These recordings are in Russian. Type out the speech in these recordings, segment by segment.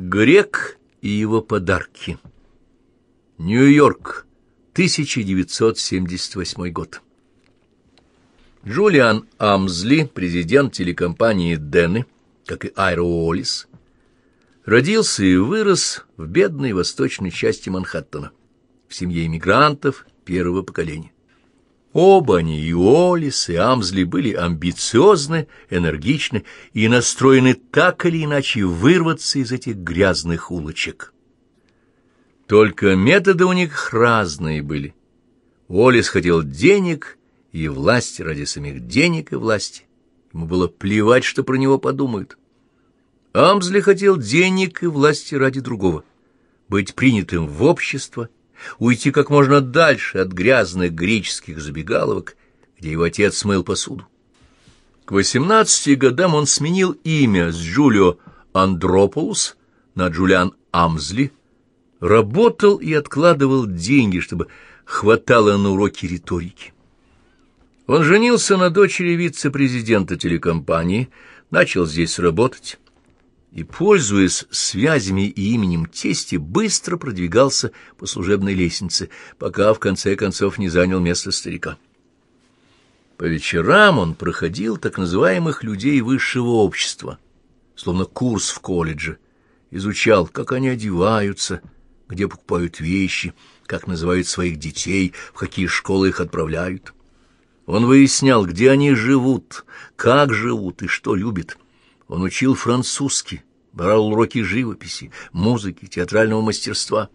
Грек и его подарки. Нью-Йорк, 1978 год. Джулиан Амзли, президент телекомпании Дены, как и Айро Уоллес, родился и вырос в бедной восточной части Манхэттена, в семье иммигрантов первого поколения. Оба они, и Уоллес, и Амзли, были амбициозны, энергичны и настроены так или иначе вырваться из этих грязных улочек. Только методы у них разные были. Уоллес хотел денег и власти ради самих денег и власти. Ему было плевать, что про него подумают. Амзли хотел денег и власти ради другого — быть принятым в общество — уйти как можно дальше от грязных греческих забегаловок, где его отец мыл посуду. К восемнадцати годам он сменил имя с Джулио Андрополус на Джулиан Амзли, работал и откладывал деньги, чтобы хватало на уроки риторики. Он женился на дочери вице-президента телекомпании, начал здесь работать и, пользуясь связями и именем тести, быстро продвигался по служебной лестнице, пока в конце концов не занял место старика. По вечерам он проходил так называемых людей высшего общества, словно курс в колледже, изучал, как они одеваются, где покупают вещи, как называют своих детей, в какие школы их отправляют. Он выяснял, где они живут, как живут и что любят. Он учил французский, брал уроки живописи, музыки, театрального мастерства,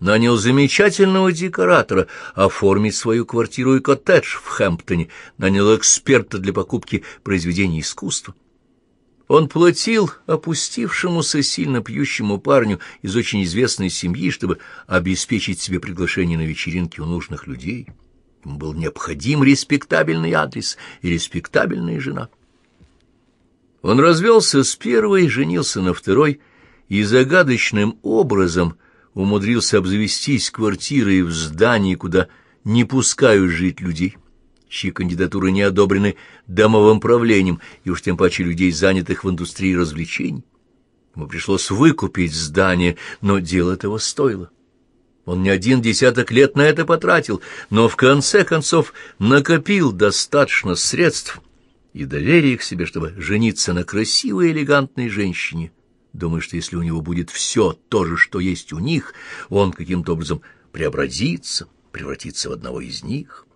нанял замечательного декоратора оформить свою квартиру и коттедж в Хэмптоне, нанял эксперта для покупки произведений искусства. Он платил опустившемуся сильно пьющему парню из очень известной семьи, чтобы обеспечить себе приглашение на вечеринки у нужных людей. Ему был необходим респектабельный адрес и респектабельная жена. Он развелся с первой, женился на второй и загадочным образом умудрился обзавестись квартирой в здании, куда не пускают жить людей, чьи кандидатуры не одобрены домовым правлением и уж тем паче людей, занятых в индустрии развлечений. Ему пришлось выкупить здание, но дело этого стоило. Он не один десяток лет на это потратил, но в конце концов накопил достаточно средств — и доверие к себе, чтобы жениться на красивой элегантной женщине, думая, что если у него будет все то же, что есть у них, он каким-то образом преобразится, превратится в одного из них.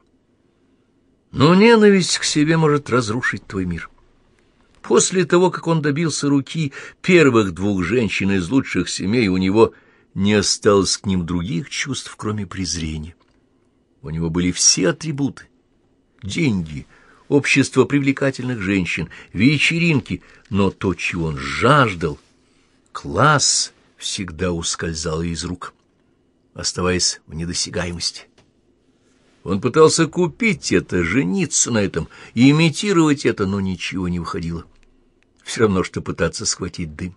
Но ненависть к себе может разрушить твой мир. После того, как он добился руки первых двух женщин из лучших семей, у него не осталось к ним других чувств, кроме презрения. У него были все атрибуты — деньги — общество привлекательных женщин, вечеринки, но то, чего он жаждал, класс всегда ускользал из рук, оставаясь в недосягаемости. Он пытался купить это, жениться на этом, имитировать это, но ничего не выходило. Все равно, что пытаться схватить дым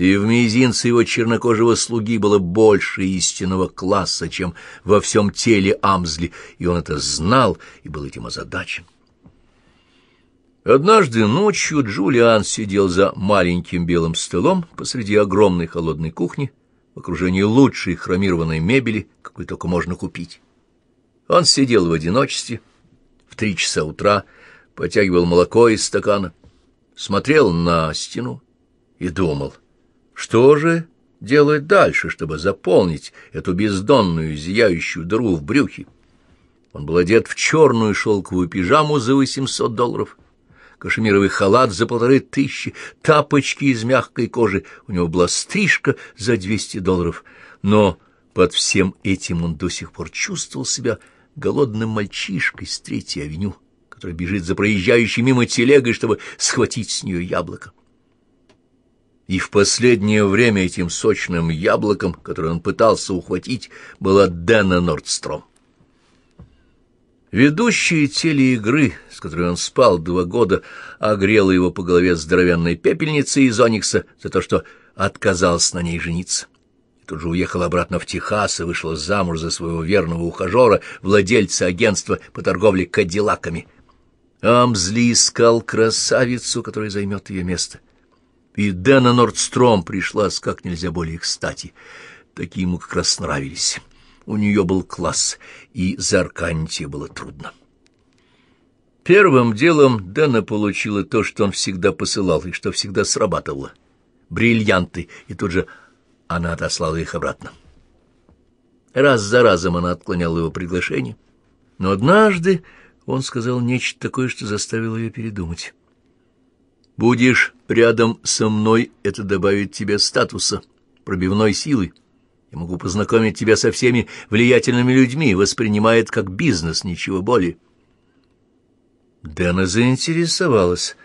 и в мизинце его чернокожего слуги было больше истинного класса, чем во всем теле Амзли, и он это знал и был этим озадачен. Однажды ночью Джулиан сидел за маленьким белым столом посреди огромной холодной кухни в окружении лучшей хромированной мебели, какой только можно купить. Он сидел в одиночестве в три часа утра, потягивал молоко из стакана, смотрел на стену и думал — что же делать дальше, чтобы заполнить эту бездонную зияющую дыру в брюхе? Он был одет в черную шелковую пижаму за 800 долларов, кашемировый халат за полторы тысячи, тапочки из мягкой кожи, у него была стрижка за 200 долларов. Но под всем этим он до сих пор чувствовал себя голодным мальчишкой с Третьей авеню, который бежит за проезжающей мимо телегой, чтобы схватить с нее яблоко и в последнее время этим сочным яблоком, которое он пытался ухватить, была Дэна Нордстром. Ведущая телеигры, с которой он спал два года, огрела его по голове здоровенной пепельницей из оникса за то, что отказался на ней жениться. И тут же уехал обратно в Техас и вышла замуж за своего верного ухажера, владельца агентства по торговле кадиллаками. Амзли искал красавицу, которая займет ее место — И Дэна Нордстром пришлась как нельзя более кстати. Такие ему как раз нравились. У нее был класс, и зарканить было трудно. Первым делом Дэна получила то, что он всегда посылал и что всегда срабатывало. Бриллианты, и тут же она отослала их обратно. Раз за разом она отклоняла его приглашение, но однажды он сказал нечто такое, что заставило ее передумать. «Будешь рядом со мной, это добавит тебе статуса, пробивной силы. Я могу познакомить тебя со всеми влиятельными людьми, воспринимает как бизнес, ничего более». Дэна заинтересовалась.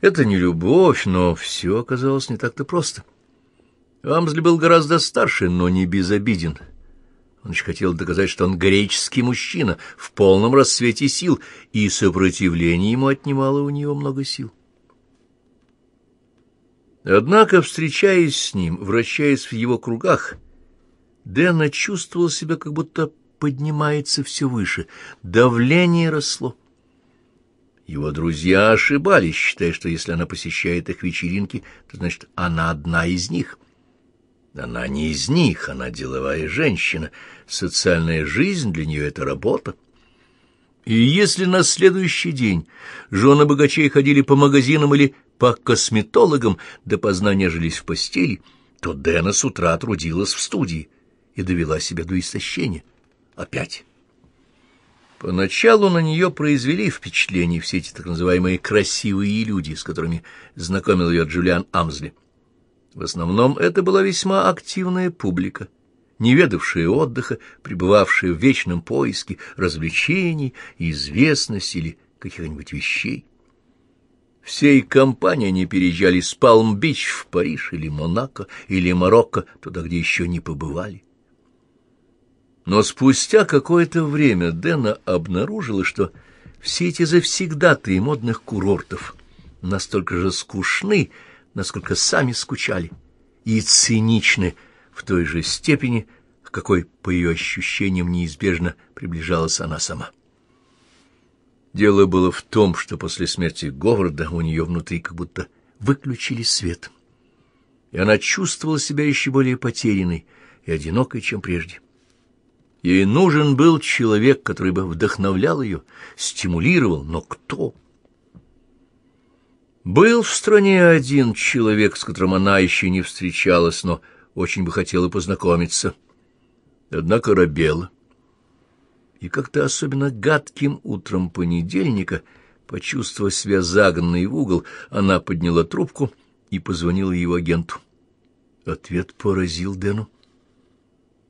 Это не любовь, но все оказалось не так-то просто. Амсли был гораздо старше, но не безобиден. Он еще хотел доказать, что он греческий мужчина, в полном расцвете сил, и сопротивление ему отнимало у него много сил. Однако, встречаясь с ним, вращаясь в его кругах, Дэна чувствовал себя, как будто поднимается все выше, давление росло. Его друзья ошибались, считая, что если она посещает их вечеринки, то значит, она одна из них. Она не из них, она деловая женщина. Социальная жизнь для нее — это работа. И если на следующий день жены богачей ходили по магазинам или по косметологам, до поздна жились в постели, то Дэна с утра трудилась в студии и довела себя до истощения. Опять. Поначалу на нее произвели впечатление все эти так называемые «красивые люди», с которыми знакомил ее Джулиан Амзли. В основном это была весьма активная публика, не ведавшая отдыха, пребывавшая в вечном поиске развлечений, известности или каких-нибудь вещей. Всей компанией они переезжали с Палм-Бич в Париж или Монако или Марокко, туда, где еще не побывали. Но спустя какое-то время Дэна обнаружила, что все эти завсегдатые модных курортов настолько же скучны, насколько сами скучали, и циничны в той же степени, к какой, по ее ощущениям, неизбежно приближалась она сама. Дело было в том, что после смерти Говарда у нее внутри как будто выключили свет, и она чувствовала себя еще более потерянной и одинокой, чем прежде. Ей нужен был человек, который бы вдохновлял ее, стимулировал, но кто? Был в стране один человек, с которым она еще не встречалась, но очень бы хотела познакомиться. Однако робела. И как-то особенно гадким утром понедельника, почувствовав себя загнанной в угол, она подняла трубку и позвонила его агенту. Ответ поразил Дэну.